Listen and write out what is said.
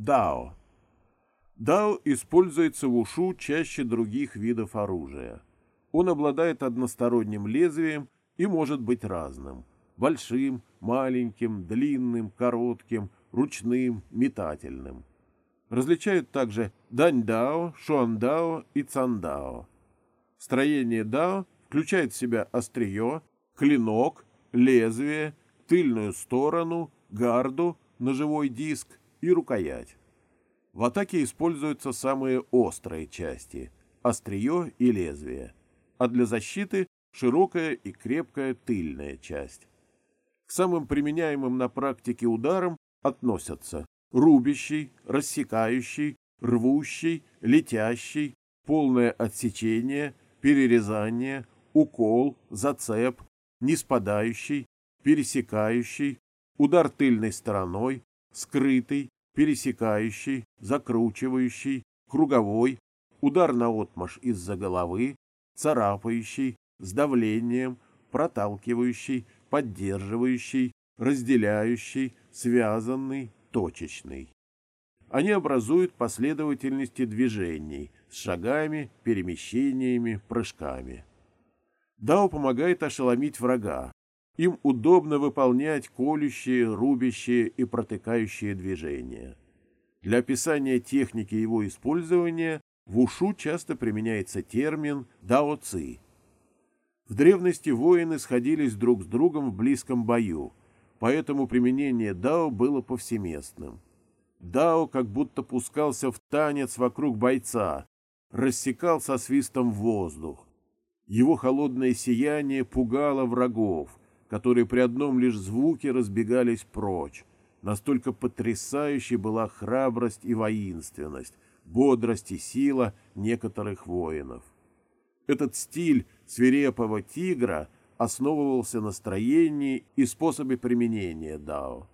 Дао. Дао используется в ушу чаще других видов оружия. Он обладает односторонним лезвием и может быть разным – большим, маленьким, длинным, коротким, ручным, метательным. Различают также даньдао, шуандао и цандао. Строение дао включает в себя острие, клинок, лезвие, тыльную сторону, гарду, ножевой диск и рукоять. В атаке используются самые острые части – острие и лезвие, а для защиты – широкая и крепкая тыльная часть. К самым применяемым на практике ударам относятся рубящий, рассекающий, рвущий, летящий, полное отсечение, перерезание, укол, зацеп, неспадающий, пересекающий, удар тыльной стороной, скрытый, пересекающий, закручивающий, круговой, удар на отмаш из-за головы, царапающий, с давлением, проталкивающий, поддерживающий, разделяющий, связанный, точечный. Они образуют последовательности движений с шагами, перемещениями, прыжками. Дао помогает ошеломить врага. Им удобно выполнять колющие, рубящие и протыкающие движения. Для описания техники его использования в ушу часто применяется термин «дао-ци». В древности воины сходились друг с другом в близком бою, поэтому применение дао было повсеместным. Дао как будто пускался в танец вокруг бойца, рассекал со свистом воздух. Его холодное сияние пугало врагов, которые при одном лишь звуке разбегались прочь. Настолько потрясающей была храбрость и воинственность, бодрость и сила некоторых воинов. Этот стиль свирепого тигра основывался на строении и способе применения дао.